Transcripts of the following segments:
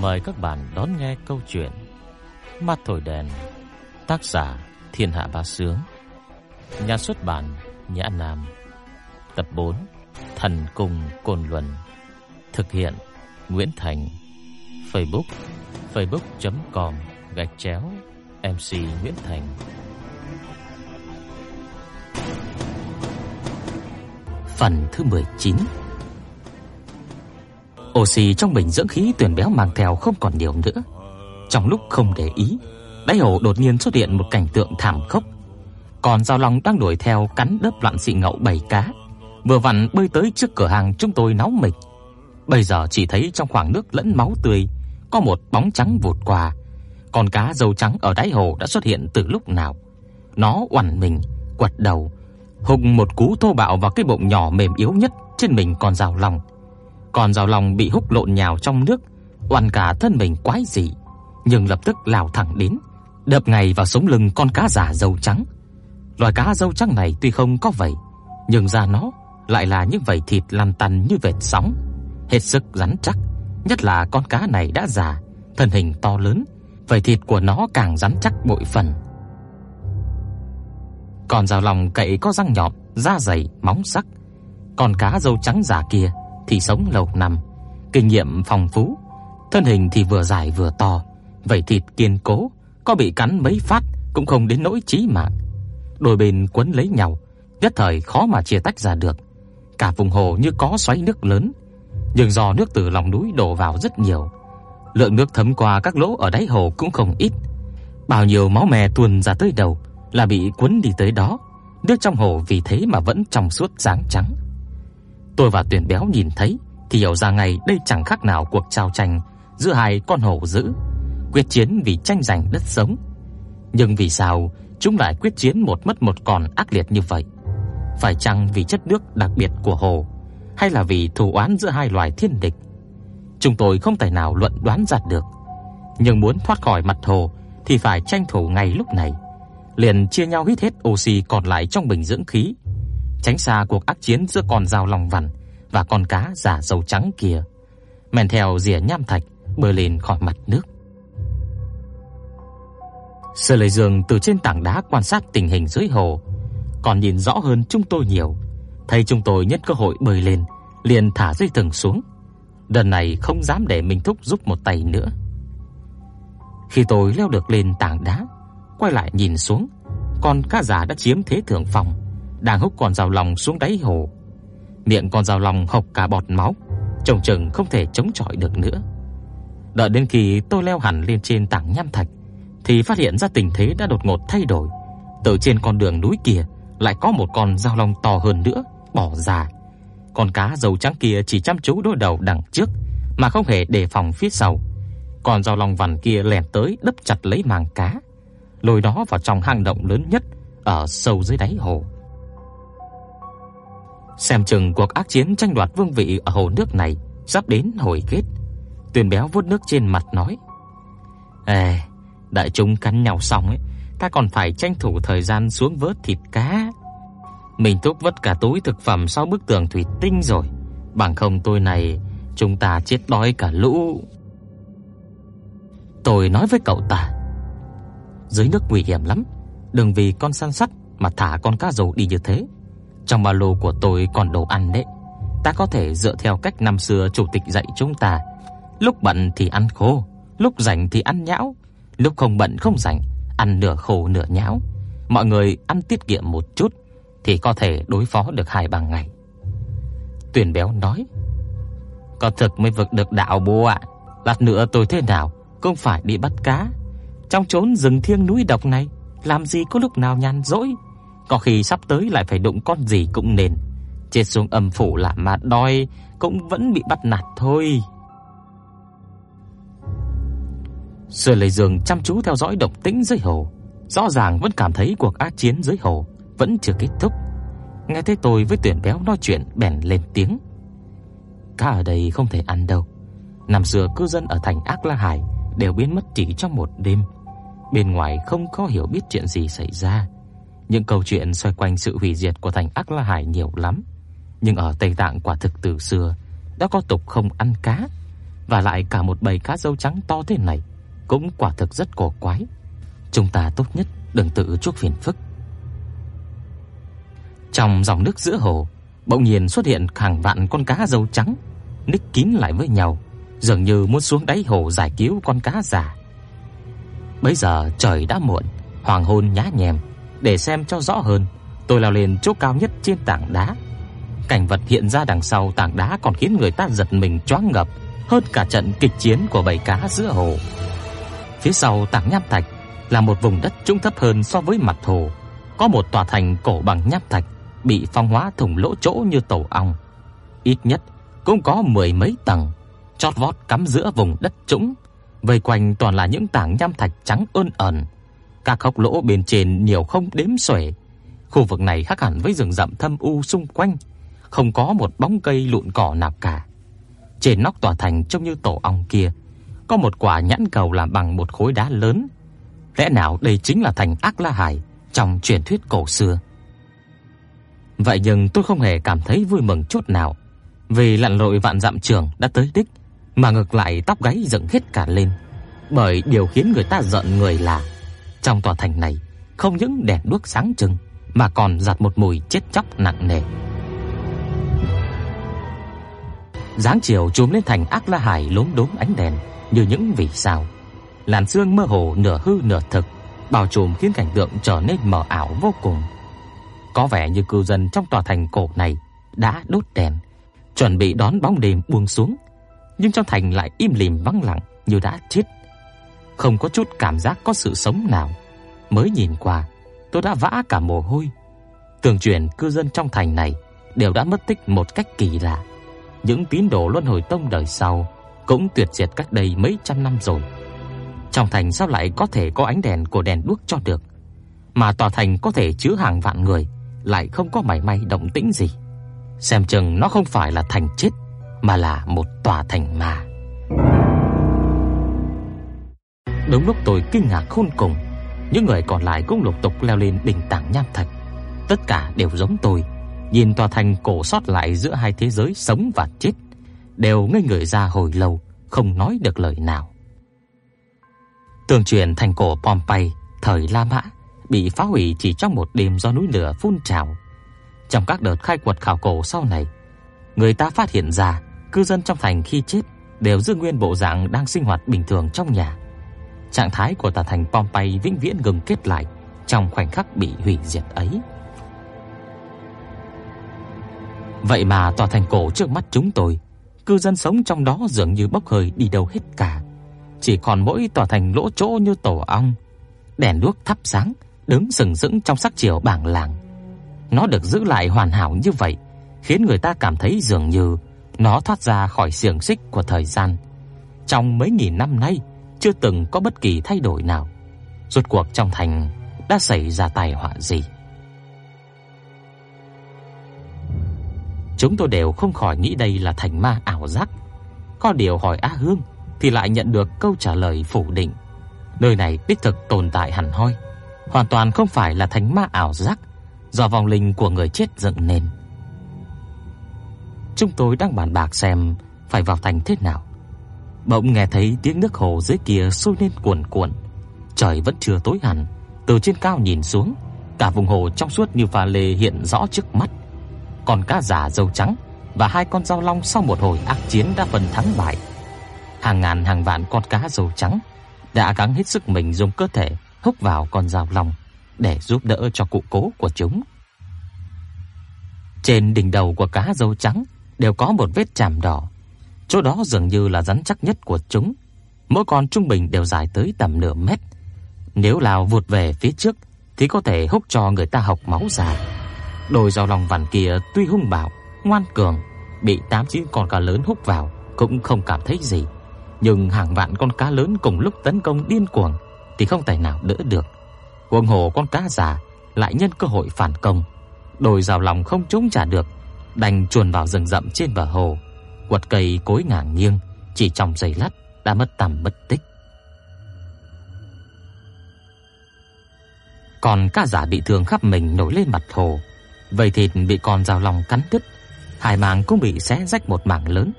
Mời các bạn đón nghe câu chuyện Mắt thổi đèn, Tác giả Thiên Hạ Bá Sướng, Nhà xuất bản Nhã Nam, Tập 4 Thần Cùng Cồn Luân, Thực hiện Nguyễn Thành, Facebook facebook.com gạch chéo MC Nguyễn Thành. Phần thứ 19 Oxy trong bình dưỡng khí tuyển béo mang theo không còn nhiều nữa. Trong lúc không để ý, đáy hồ đột nhiên xuất hiện một cảnh tượng thảm khốc. Còn giao long đang đuổi theo cắn đớp loạn xị ngậu bảy cá, vừa vặn bơi tới trước cửa hàng chúng tôi náo mịch. Bây giờ chỉ thấy trong khoảng nước lẫn máu tươi có một bóng trắng vụt qua. Con cá dầu trắng ở đáy hồ đã xuất hiện từ lúc nào. Nó oằn mình, quật đầu, hùng một cú thô bạo vào cái bụng nhỏ mềm yếu nhất trên mình con dao long. Con rào lòng bị húc lộn nhào trong nước, oằn cả thân mình quái dị, nhưng lập tức lao thẳng đến, đập ngay vào sống lưng con cá giả dâu trắng. Loài cá dâu trắng này tuy không có vảy, nhưng da nó lại là những vảy thịt lăn tăn như vệt sóng, hết sức rắn chắc, nhất là con cá này đã già, thân hình to lớn, vảy thịt của nó càng rắn chắc bội phần. Con rào lòng cậy có răng nhọn, da dày, móng sắc. Con cá dâu trắng già kia thì sống lâu năm, kinh nghiệm phong phú, thân hình thì vừa dài vừa to, vảy thịt kiên cố, có bị cắn mấy phát cũng không đến nỗi chí mạng. Đôi bên quấn lấy nhau, nhất thời khó mà chia tách ra được. Cả vùng hồ như có xoáy nước lớn, nhưng do nước từ lòng núi đổ vào rất nhiều, lượng nước thấm qua các lỗ ở đáy hồ cũng không ít. Bao nhiêu máu me tuôn ra tới đầu là bị cuốn đi tới đó, nước trong hồ vì thế mà vẫn trong suốt sáng trắng. Tôi và Tuyển Béo nhìn thấy thì hiểu ra ngay đây chẳng khác nào cuộc trao tranh giữa hai con hổ dữ, quyết chiến vì tranh giành đất sống. Nhưng vì sao chúng lại quyết chiến một mất một còn ác liệt như vậy? Phải chăng vì chất nước đặc biệt của hồ hay là vì thù oán giữa hai loài thiên địch? Chúng tôi không thể nào luận đoán ra được. Nhưng muốn thoát khỏi mặt hồ thì phải tranh thủ ngay lúc này. Liền chia nhau hít hết oxy còn lại trong bình dưỡng khí tránh xa cuộc ác chiến giữa con dao lòng vằn và con cá giả dầu trắng kia. Men theo rìa nham thạch bơi lên khỏi mặt nước. Sở Lệ Dương từ trên tảng đá quan sát tình hình dưới hồ, còn nhìn rõ hơn chúng tôi nhiều. Thấy chúng tôi nhất cơ hội bơi lên, liền thả dây thừng xuống. Lần này không dám để Minh thúc giúp một tay nữa. Khi tôi leo được lên tảng đá, quay lại nhìn xuống, con cá giả đã chiếm thế thượng phong đang húc con dao long xuống đáy hồ. Miệng con dao long hộc cả bọt máu, trông chừng không thể chống chọi được nữa. Đợi đến khi tôi leo hẳn lên trên tảng nham thạch thì phát hiện ra tình thế đã đột ngột thay đổi. Từ trên con đường núi kia lại có một con dao long to hơn nữa bỏ ra. Con cá dầu trắng kia chỉ chăm chú đối đầu đằng trước mà không hề đề phòng phía sau. Con dao long vằn kia lẻn tới đấp chặt lấy màng cá, lôi nó vào trong hang động lớn nhất ở sâu dưới đáy hồ. Xem chừng cuộc ác chiến tranh đoạt vương vị ở hồ nước này sắp đến hồi kết. Tuyền béo vuốt nước trên mặt nói: "Ê, đại chúng cắn nhau xong ấy, ta còn phải tranh thủ thời gian xuống vớt thịt cá. Mình thúc vớt cả túi thực phẩm sau bức tường thủy tinh rồi, bằng không tôi này chúng ta chết đói cả lũ." Tôi nói với cậu ta: "Dưới nước nguy hiểm lắm, đừng vì con săn sắt mà thả con cá rầu đi như thế." Trong ba lô của tôi còn đồ ăn đấy. Ta có thể dựa theo cách năm xưa chủ tịch dạy chúng ta, lúc bận thì ăn khô, lúc rảnh thì ăn nhão, lúc không bận không rảnh, ăn nửa khô nửa nhão. Mọi người ăn tiết kiệm một chút thì có thể đối phó được hai ba ngày. Tuyền béo nói: "Có thực mới vực được đạo bố ạ, lát nữa tôi thế nào cũng phải đi bắt cá. Trong chốn rừng thiêng núi độc này, làm gì có lúc nào nhàn rỗi." Có khi sắp tới lại phải đụng con gì cũng nên. Chết xuống âm phủ là mà đói cũng vẫn bị bắt nạt thôi. Sở Lệ Dương chăm chú theo dõi động tĩnh dưới hồ, rõ ràng vẫn cảm thấy cuộc ác chiến dưới hồ vẫn chưa kết thúc. Nghe thấy tôi với Tuyển Béo nói chuyện bèn lên tiếng. Cá ở đây không thể ăn đâu. Năm xưa cư dân ở thành Ác La Hải đều biến mất chỉ trong một đêm. Bên ngoài không có hiểu biết chuyện gì xảy ra. Những câu chuyện xoay quanh sự hủy diệt của thành Ác La Hải nhiều lắm, nhưng ở Tây Tạng quả thực từ xưa đã có tục không ăn cá. và lại cả một bầy cá râu trắng to thế này cũng quả thực rất cổ quái. Chúng ta tốt nhất đừng tự chuốc phiền phức. Trong dòng nước giữa hồ, bỗng nhiên xuất hiện hàng vạn con cá râu trắng, ních kín lại với nhau, dường như muốn xuống đáy hồ giải cứu con cá già. Bây giờ trời đã muộn, hoàng hôn nhá nhem, để xem cho rõ hơn, tôi leo lên chỗ cao nhất trên tảng đá. Cảnh vật hiện ra đằng sau tảng đá còn khiến người ta giật mình choáng ngợp hơn cả trận kịch chiến của bầy cá giữa hồ. Phía sau tảng nham thạch là một vùng đất trũng thấp hơn so với mặt hồ, có một tòa thành cổ bằng nham thạch bị phong hóa thủng lỗ chỗ như tổ ong. Ít nhất cũng có mười mấy tầng, chót vót cắm giữa vùng đất trũng, vây quanh toàn là những tảng nham thạch trắng ươn ẩn. Các hốc lỗ bên trên nhiều không đếm xuể. Khu vực này khác hẳn với rừng rậm thâm u xung quanh, không có một bóng cây lụn cỏ nào cả. Trên nóc tòa thành trông như tổ ong kia, có một quả nhãn cầu làm bằng một khối đá lớn. Lẽ nào đây chính là thành Ác La Hải trong truyền thuyết cổ xưa? Vậy nhưng tôi không hề cảm thấy vui mừng chút nào, vì lặn lội vạn dặm trường đã tới đích, mà ngược lại tóc gáy dựng hết cả lên, bởi điều khiến người ta giận người là trong tòa thành này không những đèn đuốc sáng trưng mà còn giạt một mùi chết chóc nặng nề. Dáng chiều trùm lên thành Ác La Hải lốm đốm ánh đèn như những vì sao. Làn sương mơ hồ nửa hư nửa thực, bao trùm khiến cảnh tượng trở nên mờ ảo vô cùng. Có vẻ như cư dân trong tòa thành cổ này đã đốt đèn, chuẩn bị đón bóng đêm buông xuống, nhưng trong thành lại im lìm vắng lặng như đã chết. Không có chút cảm giác có sự sống nào. Mới nhìn qua, tôi đã vã cả mồ hôi. Tường truyền cư dân trong thành này đều đã mất tích một cách kỳ lạ. Những tín đồ Luân Hồi Tông đời sau cũng tuyệt diệt cách đây mấy trăm năm rồi. Trong thành sao lại có thể có ánh đèn của đèn đuốc cho được? Mà tòa thành có thể chứa hàng vạn người lại không có mảy may động tĩnh gì. Xem chừng nó không phải là thành chết mà là một tòa thành ma. Đúng lúc tôi kinh ngạc khôn cùng, những người còn lại cũng lục tục leo lên đỉnh tảng nham thạch. Tất cả đều giống tôi, nhìn tòa thành cổ sót lại giữa hai thế giới sống và chết, đều ngây người ra hồi lâu, không nói được lời nào. Tường truyền thành cổ Pompeii thời La Mã bị phá hủy chỉ trong một đêm do núi lửa phun trào. Trong các đợt khai quật khảo cổ sau này, người ta phát hiện ra cư dân trong thành khi chết đều giữ nguyên bộ dạng đang sinh hoạt bình thường trong nhà. Trạng thái của tòa thành Pompeii vĩnh viễn ngừng kết lại trong khoảnh khắc bị hủy diệt ấy. Vậy mà tòa thành cổ trước mắt chúng tôi, cư dân sống trong đó dường như bốc hơi đi đâu hết cả. Chỉ còn mỗi tòa thành lỗ chỗ như tổ ong, đèn đuốc thắp sáng, đứng sừng sững trong sắc chiều bảng làng. Nó được giữ lại hoàn hảo như vậy, khiến người ta cảm thấy dường như nó thoát ra khỏi xiềng xích của thời gian. Trong mấy nghìn năm nay, chưa từng có bất kỳ thay đổi nào. Rốt cuộc trong thành đã xảy ra tai họa gì? Chúng tôi đều không khỏi nghĩ đây là thành ma ảo giác. Có điều hỏi Á Hương thì lại nhận được câu trả lời phủ định. Nơi này đích thực tồn tại hẳn hoi, hoàn toàn không phải là thành ma ảo giác do vong linh của người chết dựng nên. Chúng tôi đang bàn bạc xem phải vào thành thế nào. Bỗng nghe thấy tiếng nước hồ dưới kia sôi lên cuồn cuộn. Trời vẫn chưa tối hẳn, từ trên cao nhìn xuống, cả vùng hồ trong suốt như pha lê hiện rõ trước mắt. còn cá giả dâu trắng và hai con dao long sau một hồi ác chiến đã phần thắng bại. Hàng ngàn hàng vạn con cá dâu trắng đã gắng hết sức mình dùng cơ thể húc vào con dao long để giúp đỡ cho cụ cố của chúng. Trên đỉnh đầu của cá dâu trắng đều có một vết chàm đỏ. Chỗ đó dường như là rắn chắc nhất của chúng. Mỗi con trung bình đều dài tới tầm nửa mét. Nếu lao vụt về phía trước thì có thể húc cho người ta học máu ra. Đôi dao long vằn kia tuy hung bạo, ngoan cường, bị tám chín con cá lớn húc vào cũng không cảm thấy gì, nhưng hàng vạn con cá lớn cùng lúc tấn công điên cuồng thì không tài nào đỡ được. Huống hồ con cá già lại nhân cơ hội phản công, đôi dao lòng không chống trả được, đành chuồn vào rừng rậm trên bờ hồ, quật cây cối ngả nghiêng, chỉ trong giây lát đã mất tăm mất tích. Còn cá giả bị thương khắp mình nổi lên mặt hồ, vây thịt bị con dao lòng cắn đứt, hai màng cũng bị xé rách một mảng lớn.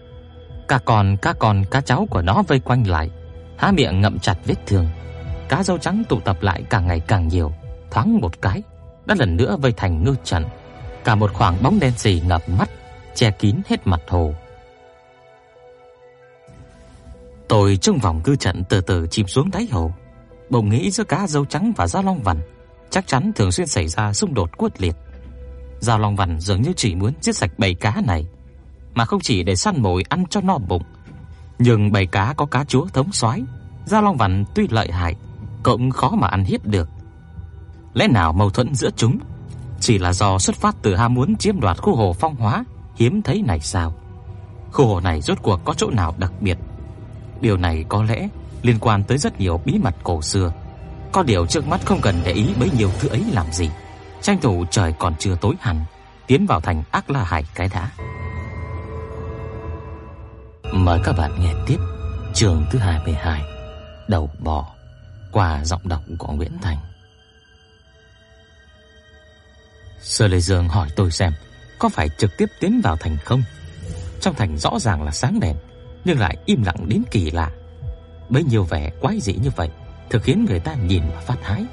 Cả con cá con cá cháu của nó vây quanh lại, há miệng ngậm chặt vết thương. Cá râu trắng tụ tập lại càng ngày càng nhiều, thoáng một cái đã lần nữa vây thành ngư trận. Cả một khoảng bóng đen sì ngập mắt, che kín hết mặt hồ. Tôi trong vòng cư trận từ từ chìm xuống đáy hồ, bỗng nghĩ giữa cá râu trắng và da long vằn chắc chắn thường xuyên xảy ra xung đột quyết liệt. Da long vằn dường như chỉ muốn giết sạch bầy cá này, mà không chỉ để săn mồi ăn cho no bụng. Nhưng bầy cá có cá chúa thống soái, da long vằn tuy lợi hại, cũng khó mà ăn hiếp được. Lẽ nào mâu thuẫn giữa chúng chỉ là do xuất phát từ ham muốn chiếm đoạt khu hồ phong hóa hiếm thấy này sao? Khu hồ này rốt cuộc có chỗ nào đặc biệt? Điều này có lẽ liên quan tới rất nhiều bí mật cổ xưa. Có điều trước mắt không cần để ý bấy nhiêu thứ ấy làm gì. Tranh thủ trời còn chưa tối hẳn, tiến vào thành Ác La Hải cái đã. Mời các bạn nghe tiếp chương thứ 22, Đầu bò qua giọng đọc của Nguyễn Thành. Sơ Lệ Dương hỏi tôi xem có phải trực tiếp tiến vào thành không. Trong thành rõ ràng là sáng đèn, nhưng lại im lặng đến kỳ lạ. Bấy nhiêu vẻ quái dị như vậy, thực khiến người ta nhìn mà phát hái.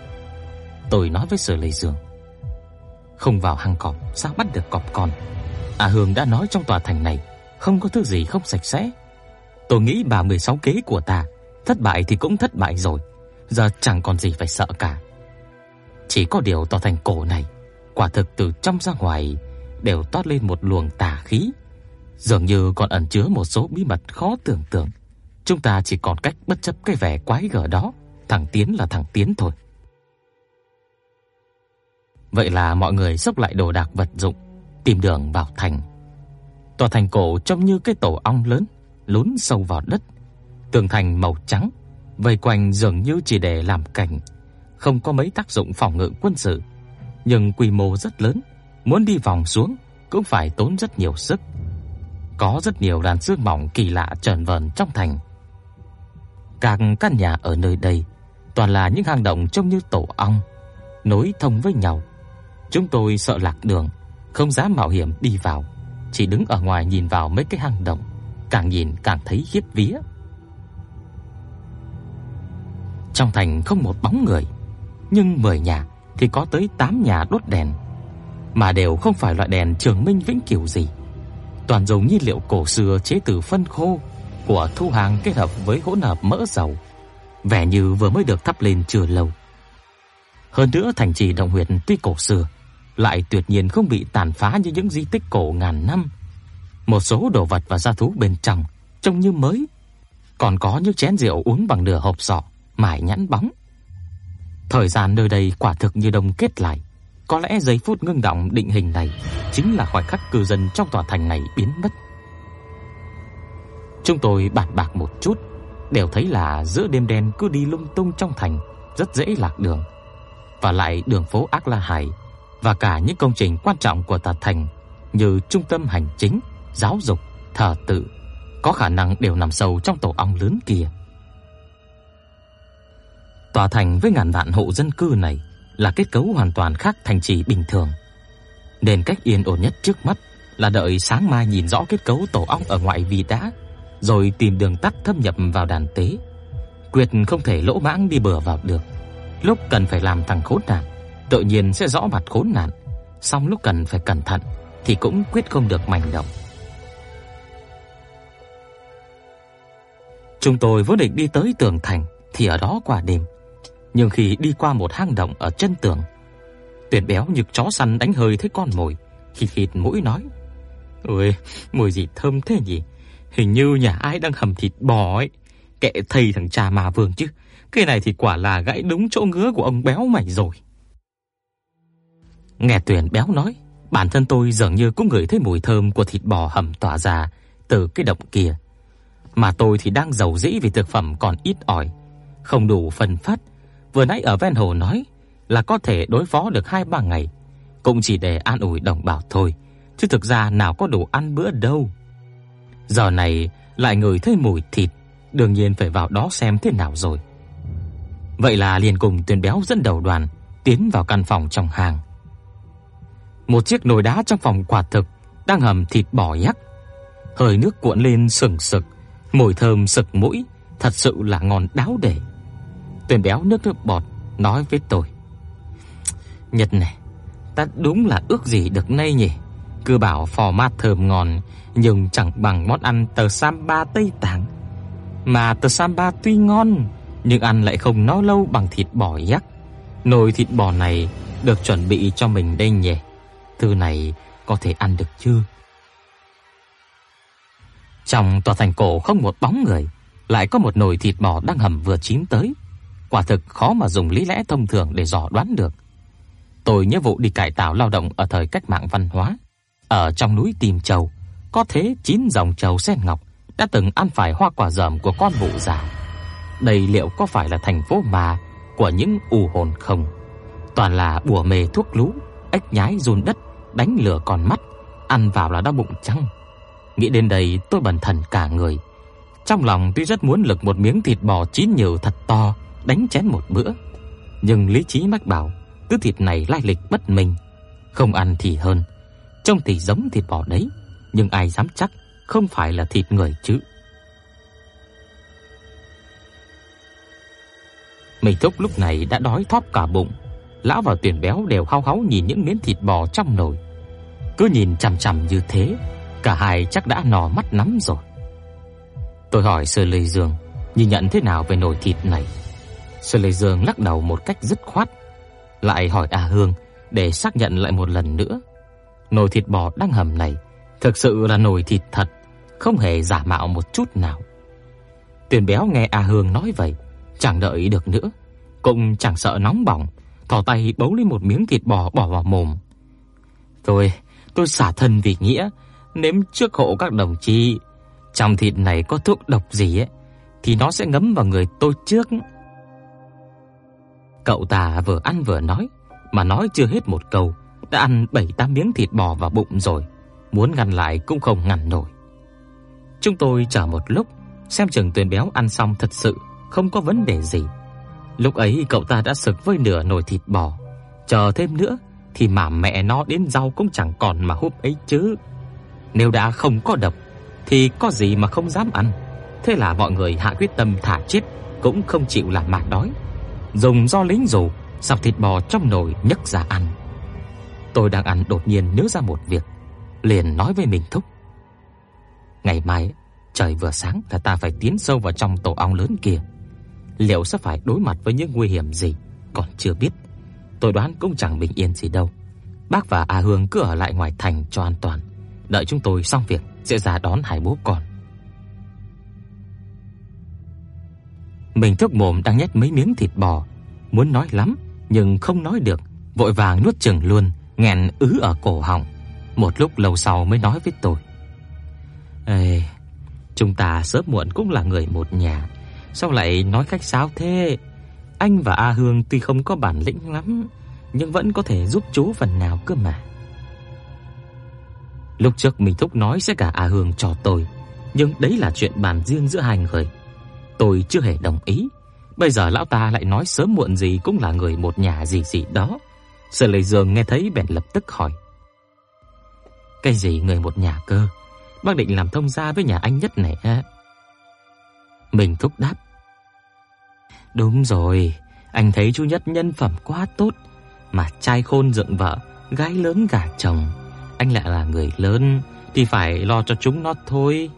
Tôi nói với Sở Lệ Dương, không vào hang cọp sao bắt được cọp con? À Hương đã nói trong tòa thành này không có thứ gì không sạch sẽ. Tôi nghĩ bà 16 kế của ta, thất bại thì cũng thất bại rồi, giờ chẳng còn gì phải sợ cả. Chỉ có điều tòa thành cổ này, quả thực từ trong ra ngoài đều toát lên một luồng tà khí, dường như còn ẩn chứa một số bí mật khó tưởng tượng. Chúng ta chỉ còn cách bất chấp cái vẻ quái gở đó, thẳng tiến là thẳng tiến thôi. Vậy là mọi người xốc lại đồ đạc vật dụng, tìm đường vào thành. Tòa thành cổ trông như cái tổ ong lớn, lún sâu vào đất. Tường thành màu trắng, vây quanh dường như chỉ để làm cảnh, không có mấy tác dụng phòng ngự quân sự, nhưng quy mô rất lớn, muốn đi vòng xuống cũng phải tốn rất nhiều sức. Có rất nhiều đàn xương mỏng kỳ lạ trần vần trong thành. Các căn nhà ở nơi đây toàn là những hang động trông như tổ ong, nối thông với nhau. Chúng tôi sợ lạc đường, không dám mạo hiểm đi vào, chỉ đứng ở ngoài nhìn vào mấy cái hang động, càng nhìn càng thấy khiếp vía. Trong thành không một bóng người, nhưng 10 nhà thì có tới 8 nhà đốt đèn, mà đều không phải loại đèn Trường Minh vĩnh cửu gì. Toàn dùng nhiên liệu cổ xưa chế từ phân khô của thu hàng kết hợp với hỗn hợp mỡ dầu, vẻ như vừa mới được thắp lên chưa lâu. Hơn nữa thành trì Động Huyệt tuy cổ xưa, lại tuyệt nhiên không bị tàn phá như những di tích cổ ngàn năm. Một số đồ vật và gia thú bên trong trông như mới, còn có những chén rượu uống bằng nửa hộp sọ, mài nhẵn bóng. Thời gian nơi đây quả thực như đông kết lại, có lẽ giây phút ngưng động định hình này chính là khoảnh khắc cư dân trong tòa thành này biến mất. Chúng tôi bàn bạc một chút, đều thấy là giữa đêm đen cứ đi lung tung trong thành rất dễ lạc đường. Và lại đường phố Ác La Hải và cả những công trình quan trọng của tòa thành như trung tâm hành chính, giáo dục, thờ tự có khả năng đều nằm sâu trong tổ ong lớn kia. Tòa thành với ngàn vạn hộ dân cư này là kết cấu hoàn toàn khác thành trì bình thường. Nên cách yên ổn nhất trước mắt là đợi sáng mai nhìn rõ kết cấu tổ ong ở ngoại vi đã, rồi tìm đường tắt thâm nhập vào đàn tế. Quyết không thể lỗ mãng đi bừa vào được. Lúc cần phải làm thằng khốn nạn, tự nhiên sẽ rõ mặt khốn nạn, xong lúc cần phải cẩn thận thì cũng quyết không được manh động. Chúng tôi vốn định đi tới tường thành thì ở đó qua đêm, nhưng khi đi qua một hang động ở chân tường, Tuyển béo như chó săn đánh hơi thấy con mồi, khịt khịt mũi nói: "Ôi, mùi gì thơm thế nhỉ? Hình như nhà ai đang hầm thịt bò ấy. Kệ thầy thằng cha mà vương chứ. Cái này thì quả là gãy đúng chỗ ngứa của ông béo mày rồi." Nghe Tuyển béo nói, bản thân tôi dường như cũng ngửi thấy mùi thơm của thịt bò hầm tỏa ra từ cái động kia. Mà tôi thì đang giàu dĩ vì thực phẩm còn ít ỏi, không đủ phần phát. Vừa nãy ở ven hồ nói là có thể đối phó được 2 3 ngày, cũng chỉ để an ủi đồng bào thôi, chứ thực ra nào có đủ ăn bữa đâu. Giờ này lại ngửi thấy mùi thịt, đương nhiên phải vào đó xem thế nào rồi. Vậy là liền cùng Tuyền Béo dẫn đầu đoàn tiến vào căn phòng trong hàng. Một chiếc nồi đá trong phòng quả thực đang hầm thịt bò yak. hơi nước cuộn lên sừng sực, mùi thơm sực mũi, thật sự là ngon đáo để. Tuyền béo nước nước bọt nói với tôi: "Nhật này, ta đúng là ước gì được nay nhỉ? Cứ bảo phò mát thơm ngon, nhưng chẳng bằng món ăn tờ samba Tây Tạng. Mà tờ samba tuy ngon, nhưng ăn lại không no lâu bằng thịt bò yak. Nồi thịt bò này được chuẩn bị cho mình đây nhỉ. Thứ này có thể ăn được chưa?" Trong tòa thành cổ không một bóng người, lại có một nồi thịt bò đang hầm vừa chín tới. Quả thực khó mà dùng lý lẽ thông thường để dò đoán được. Tôi nhớ vụ đi cải tạo lao động ở thời cách mạng văn hóa, ở trong núi Tìm Châu, có thế chín dòng châu sen ngọc đã từng ăn phải hoa quả dởm của con vụ già. Đây liệu có phải là thành phố mà của những u hồn không? Toàn là bùa mê thuốc lú, ếch nhái run đất, đánh lửa còn mắt, ăn vào là đau bụng chăng? Nghĩ đến đây tôi bần thần cả người. Trong lòng tuy rất muốn lực một miếng thịt bò chín nhiều thật to đánh chén một bữa, nhưng lý trí mách bảo thứ thịt này lai lịch bất minh, không ăn thì hơn. Trông thì giống thịt bò đấy, nhưng ai dám chắc không phải là thịt người chứ. Mây Thúc lúc này đã đói thóp cả bụng, lão và Tuyển Béo đều hao háo nhìn những miếng thịt bò trong nồi. Cứ nhìn chằm chằm như thế, cả hai chắc đã nò mắt lắm rồi. Tôi hỏi Sơ Lê Dương, nhìn nhận thế nào về nồi thịt này. Sơ Lê Dương lắc đầu một cách dứt khoát, lại hỏi A Hương để xác nhận lại một lần nữa. Nồi thịt bò đang hầm này thực sự là nồi thịt thật, không hề giả mạo một chút nào. Tuyền Béo nghe A Hương nói vậy, chẳng đợi được nữa, cũng chẳng sợ nóng bỏng, thò tay bấu lấy một miếng thịt bò bỏ vào mồm. "Tôi, tôi xả thân vì nghĩa, nếm trước hộ các đồng chí, trong thịt này có thuốc độc gì ấy thì nó sẽ ngấm vào người tôi trước." Cậu ta vừa ăn vừa nói, mà nói chưa hết một câu, đã ăn 7 8 miếng thịt bò vào bụng rồi, muốn ngăn lại cũng không ngăn nổi. Chúng tôi chờ một lúc, xem chừng Tuyền béo ăn xong thật sự không có vấn đề gì. Lúc ấy cậu ta đã sực với nửa nồi thịt bò, chờ thêm nữa thì mà mẹ nó đến rau cũng chẳng còn mà húp ấy chứ. Nếu đã không có độc thì có gì mà không dám ăn. Thế là mọi người hạ quyết tâm thả chết cũng không chịu làm mà đói. Dùng do lính rủ, sắp thịt bò trong nồi nhấc ra ăn. Tôi đang ăn đột nhiên nhớ ra một việc, liền nói với mình thúc. Ngày mai trời vừa sáng là ta phải tiến sâu vào trong tổ ong lớn kia. Liệu sẽ phải đối mặt với những nguy hiểm gì còn chưa biết. Tôi đoán cũng chẳng bình yên gì đâu. Bác và A Hương cứ ở lại ngoài thành cho an toàn, đợi chúng tôi xong việc sẽ ra đón hai bố con. Mình thúc mồm đang nhét mấy miếng thịt bò, muốn nói lắm nhưng không nói được, vội vàng nuốt chừng luôn, nghẹn ứ ở cổ họng. Một lúc lâu sau mới nói với tôi: "Ê, chúng ta sớm muộn cũng là người một nhà, sao lại nói khách sáo thế? Anh và A Hương tuy không có bản lĩnh lắm, nhưng vẫn có thể giúp chú phần nào cơ mà." Lúc trước mình thúc nói sẽ cả A Hương cho tôi, nhưng đấy là chuyện bàn riêng giữa hai người. Tôi chưa hề đồng ý. Bây giờ lão ta lại nói sớm muộn gì cũng là người một nhà gì gì đó. Sở Lệ Dương nghe thấy bèn lập tức hỏi: "Cái gì người một nhà cơ? Bác định làm thông gia với nhà anh nhất này ha?" Mình thúc đáp: "Đúng rồi, anh thấy chú Nhất nhân phẩm quá tốt, mà trai khôn dựng vợ, gái lớn gả chồng, anh lại là người lớn thì phải lo cho chúng nó thôi.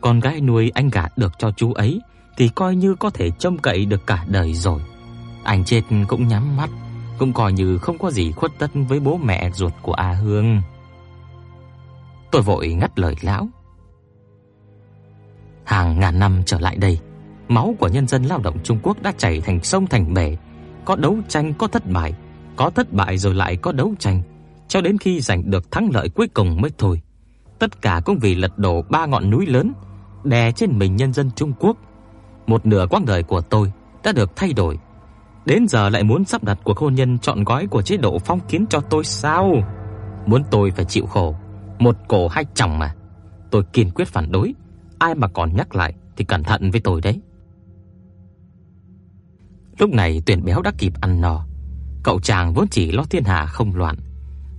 Con gái nuôi anh gả được cho chú ấy thì coi như có thể trông cậy được cả đời rồi. Anh chết cũng nhắm mắt, cũng coi như không có gì khuất tất với bố mẹ ruột của A Hương. Tôi vội ngắt lời lão. Hàng ngàn năm trở lại đây, máu của nhân dân lao động Trung Quốc đã chảy thành sông thành bể, có đấu tranh có thất bại, có thất bại rồi lại có đấu tranh, cho đến khi giành được thắng lợi cuối cùng mới thôi. Tất cả cũng vì lật đổ ba ngọn núi lớn đè trên mình nhân dân Trung Quốc. Một nửa quãng đời của tôi đã được thay đổi. Đến giờ lại muốn sắp đặt cuộc hôn nhân chọn gói của chế độ phong kiến cho tôi sao? Muốn tôi phải chịu khổ, một cổ hai chồng mà. Tôi kiên quyết phản đối, ai mà còn nhắc lại thì cẩn thận với tôi đấy. Lúc này Tuyển Béo đã kịp ăn no. Cậu chàng vốn chỉ lo thiên hạ không loạn,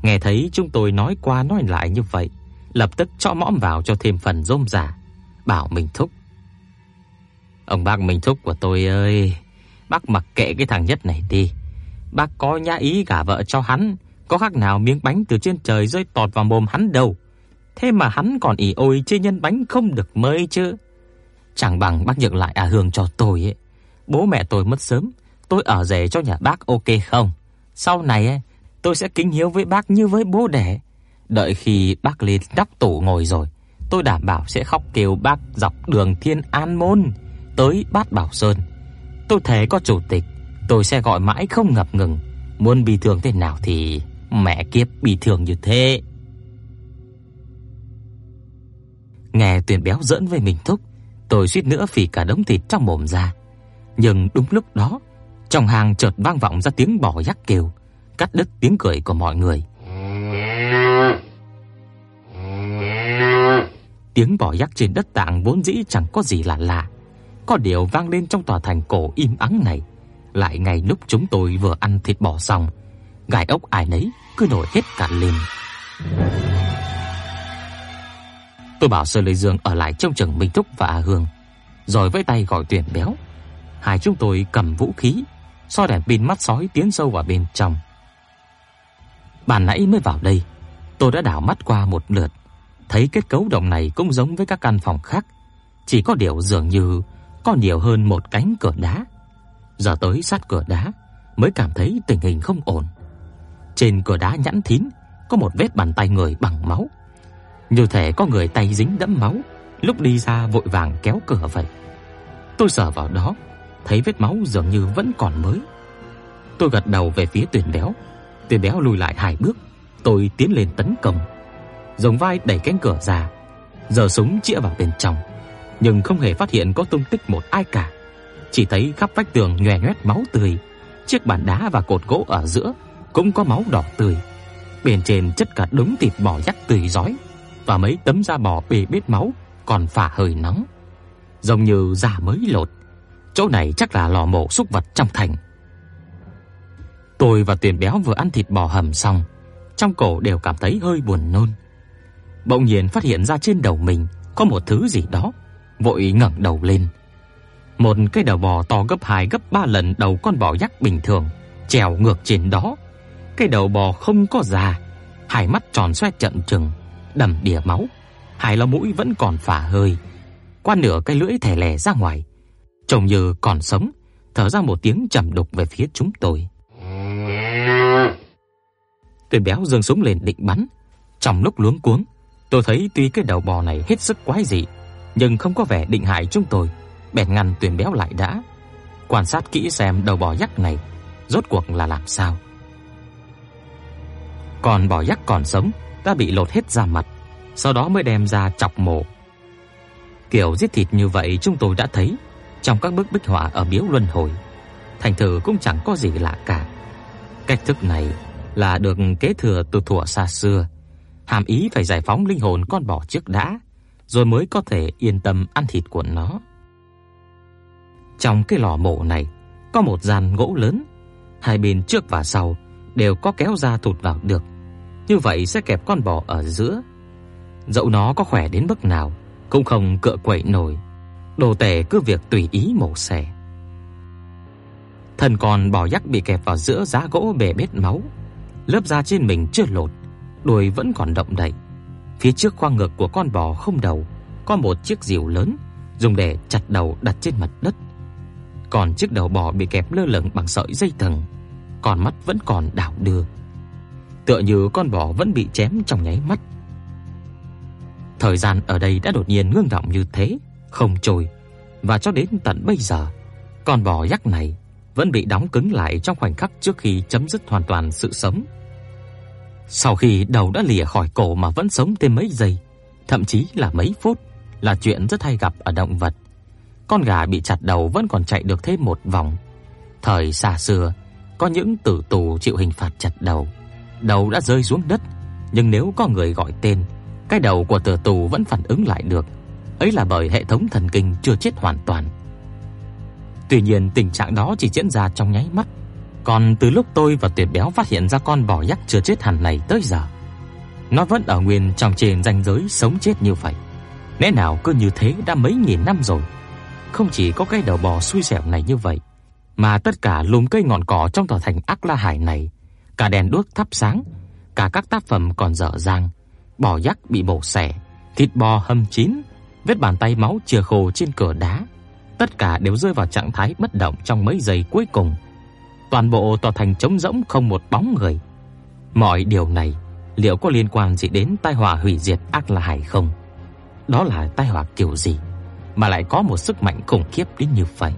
nghe thấy chúng tôi nói qua nói lại như vậy, lập tức cho mõm vào cho thêm phần rôm rả bảo mình Thúc. Ông bác Minh Thúc của tôi ơi, bác mặc kệ cái thằng nhất này đi. Bác có nhã ý gả vợ cho hắn, có khác nào miếng bánh từ trên trời rơi tọt vào mồm hắn đâu. Thế mà hắn còn ỉ ôi chê nhân bánh không được mới chứ. Chẳng bằng bác nhượng lại à Hương cho tôi ấy. Bố mẹ tôi mất sớm, tôi ở rể cho nhà bác ok không? Sau này ấy, tôi sẽ kính hiếu với bác như với bố đẻ. Đợi khi bác lên đắp tủ ngồi rồi, tôi đảm bảo sẽ khóc kêu bác dọc đường Thiên An môn tới Bát Bảo Sơn. Tôi thề có chủ tịch, tôi sẽ gọi mãi không ngập ngừng, muốn bị thương thế nào thì mẹ kiếp bị thương như thế. Nghe Tuyền béo giỡn với mình thúc, tôi suýt nữa phì cả đống thịt trong mồm ra. Nhưng đúng lúc đó, trong hàng chợt vang vọng ra tiếng bò giác kêu, cắt đứt tiếng cười của mọi người. Tiếng bò giác trên đất tạng vốn dĩ chẳng có gì lạ lạ, có điều vang lên trong tòa thành cổ im ắng này, lại ngay lúc chúng tôi vừa ăn thịt bò xong, gai ốc ai nấy cứ nổi hết cả lên. Tôi bảo Sơ Lê Dương ở lại trong chừng Minh Thúc và A Hương, rồi với tay gọi tuyển béo. Hai chúng tôi cầm vũ khí, so đèn pin mắt sói tiến sâu vào bên trong. Bàn nãy mới vào đây, tôi đã đảo mắt qua một lượt, thấy kết cấu động này cũng giống với các căn phòng khác, chỉ có điều dường như có nhiều hơn một cánh cửa đá. Giờ tới sát cửa đá mới cảm thấy tình hình không ổn. Trên cửa đá nhẵn thín có một vết bàn tay người bằng máu. Như thể có người tay dính đẫm máu, lúc đi ra vội vàng kéo cửa vậy. Tôi sờ vào đó, thấy vết máu dường như vẫn còn mới. Tôi gật đầu về phía Tuyền Béo. Tuyền Béo lùi lại hai bước, tôi tiến lên tấn công. Dùng vai đẩy cánh cửa ra, giơ súng chĩa vào bên trong nhưng không hề phát hiện có tung tích một ai cả. Chỉ thấy khắp vách tường nhòe nhét máu tươi, chiếc bàn đá và cột gỗ ở giữa cũng có máu đỏ tươi. Bên trên chất cả đống thịt bò nhắc tươi rói và mấy tấm da bò bê bết máu còn phả hơi nóng, giống như da mới lột. Chỗ này chắc là lò mổ súc vật trong thành. Tôi và Tiền Béo vừa ăn thịt bò hầm xong, trong cổ đều cảm thấy hơi buồn nôn. Bỗng nhiên phát hiện ra trên đầu mình có một thứ gì đó vội ngẩng đầu lên. Một cái đầu bò to gấp 2 gấp 3 lần đầu con bò giác bình thường, trèo ngược trên đó. Cái đầu bò không có da hai mắt tròn xoe trận trừng, đầm đìa máu, hai lỗ mũi vẫn còn phả hơi, qua nửa cái lưỡi thè lè ra ngoài. Trông như còn sống, thở ra một tiếng trầm đục về phía chúng tôi. Tôi béo giương súng lên định bắn, trong lúc luống cuống, tôi thấy tuy cái đầu bò này hết sức quái dị, nhưng không có vẻ định hại chúng tôi, bèn ngăn tuyển Béo lại đã. Quan sát kỹ xem đầu bò dắt này rốt cuộc là làm sao. Còn bò dắt còn sống ta bị lột hết da mặt, sau đó mới đem ra chọc mổ. Kiểu giết thịt như vậy chúng tôi đã thấy trong các bức bích họa ở miếu luân hồi. Thành thử cũng chẳng có gì lạ cả. Cách thức này là được kế thừa từ thuở xa xưa, hàm ý phải giải phóng linh hồn con bò trước đã rồi mới có thể yên tâm ăn thịt của nó. Trong cái lò mổ này có một gian gỗ lớn, hai bên trước và sau đều có kéo ra thụt vào được. Như vậy sẽ kẹp con bò ở giữa. Dẫu nó có khỏe đến mức nào cũng không cựa quậy nổi. Đồ tể cứ việc tùy ý mổ xẻ. thân con bò yak bị kẹp vào giữa giá gỗ bể bết máu, lớp da trên mình chưa lột, đuôi vẫn còn động đậy. Phía trước khoang ngực của con bò không đầu có một chiếc rìu lớn dùng để chặt đầu đặt trên mặt đất. Còn chiếc đầu bò bị kẹp lơ lửng bằng sợi dây thừng, còn mắt vẫn còn đảo đưa. Tựa như con bò vẫn bị chém trong nháy mắt. Thời gian ở đây đã đột nhiên ngưng động như thế, không trôi và cho đến tận bây giờ, con bò yak này vẫn bị đóng cứng lại trong khoảnh khắc trước khi chấm dứt hoàn toàn sự sống sau khi đầu đã lìa khỏi cổ mà vẫn sống thêm mấy giây, thậm chí là mấy phút, là chuyện rất hay gặp ở động vật. Con gà bị chặt đầu vẫn còn chạy được thêm một vòng. Thời xa xưa, có những tử tù chịu hình phạt chặt đầu, đầu đã rơi xuống đất, nhưng nếu có người gọi tên, cái đầu của tử tù vẫn phản ứng lại được. Ấy là bởi hệ thống thần kinh chưa chết hoàn toàn. Tuy nhiên tình trạng đó chỉ diễn ra trong nháy mắt, còn từ lúc tôi và Tuyệt Béo phát hiện ra con bò yak chưa chết hẳn này tới giờ, nó vẫn ở nguyên trong trên ranh giới sống chết như vậy. Lẽ nào cứ như thế đã mấy nghìn năm rồi. Không chỉ có cái đầu bò xui xẻo này như vậy, mà tất cả lùm cây ngọn cỏ trong tòa thành Ác La Hải này, cả đèn đuốc thắp sáng, cả các tác phẩm còn dở dang, bò yak bị bổ xẻ, thịt bò hầm chín, vết bàn tay máu chìa khô trên cửa đá, tất cả đều rơi vào trạng thái bất động trong mấy giây cuối cùng Toàn bộ tòa thành trống rỗng không một bóng người. Mọi điều này liệu có liên quan gì đến tai họa hủy diệt Ác La hay không? Đó là tai họa kiểu gì mà lại có một sức mạnh khủng khiếp đến như vậy?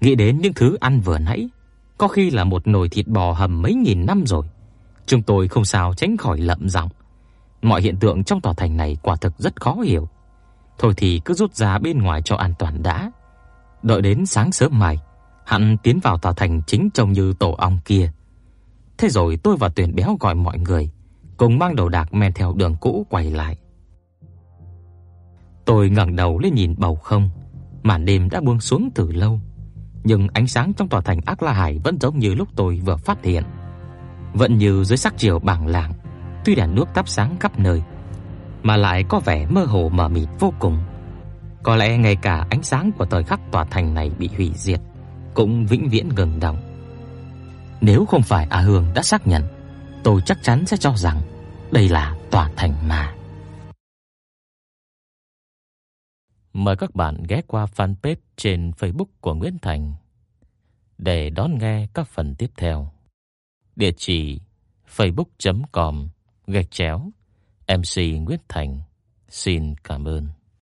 Nghĩ đến những thứ ăn vừa nãy, có khi là một nồi thịt bò hầm mấy nghìn năm rồi. Chúng tôi không sao tránh khỏi lẩm giọng. Mọi hiện tượng trong tòa thành này quả thực rất khó hiểu. Thôi thì cứ rút ra bên ngoài cho an toàn đã. Đợi đến sáng sớm mai, hắn tiến vào tòa thành chính trông như tổ ong kia. Thế rồi tôi và Tuyển Béo gọi mọi người cùng mang đồ đạc men theo đường cũ quay lại. Tôi ngẩng đầu lên nhìn bầu không, màn đêm đã buông xuống từ lâu, nhưng ánh sáng trong tòa thành Ác La Hải vẫn giống như lúc tôi vừa phát hiện. Vẫn như dưới sắc chiều bảng lạng, tuy đèn đuốc thắp sáng khắp nơi, mà lại có vẻ mơ hồ mờ mịt vô cùng. Có lẽ ngay cả ánh sáng của thời khắc tòa thành này bị hủy diệt cũng vĩnh viễn ngừng động. Nếu không phải A Hương đã xác nhận, tôi chắc chắn sẽ cho rằng đây là tòa thành ma. Mời các bạn ghé qua fanpage trên Facebook của Nguyễn Thành để đón nghe các phần tiếp theo. Địa chỉ facebook.com gạch chéo MC Nguyễn Thành. Xin cảm ơn.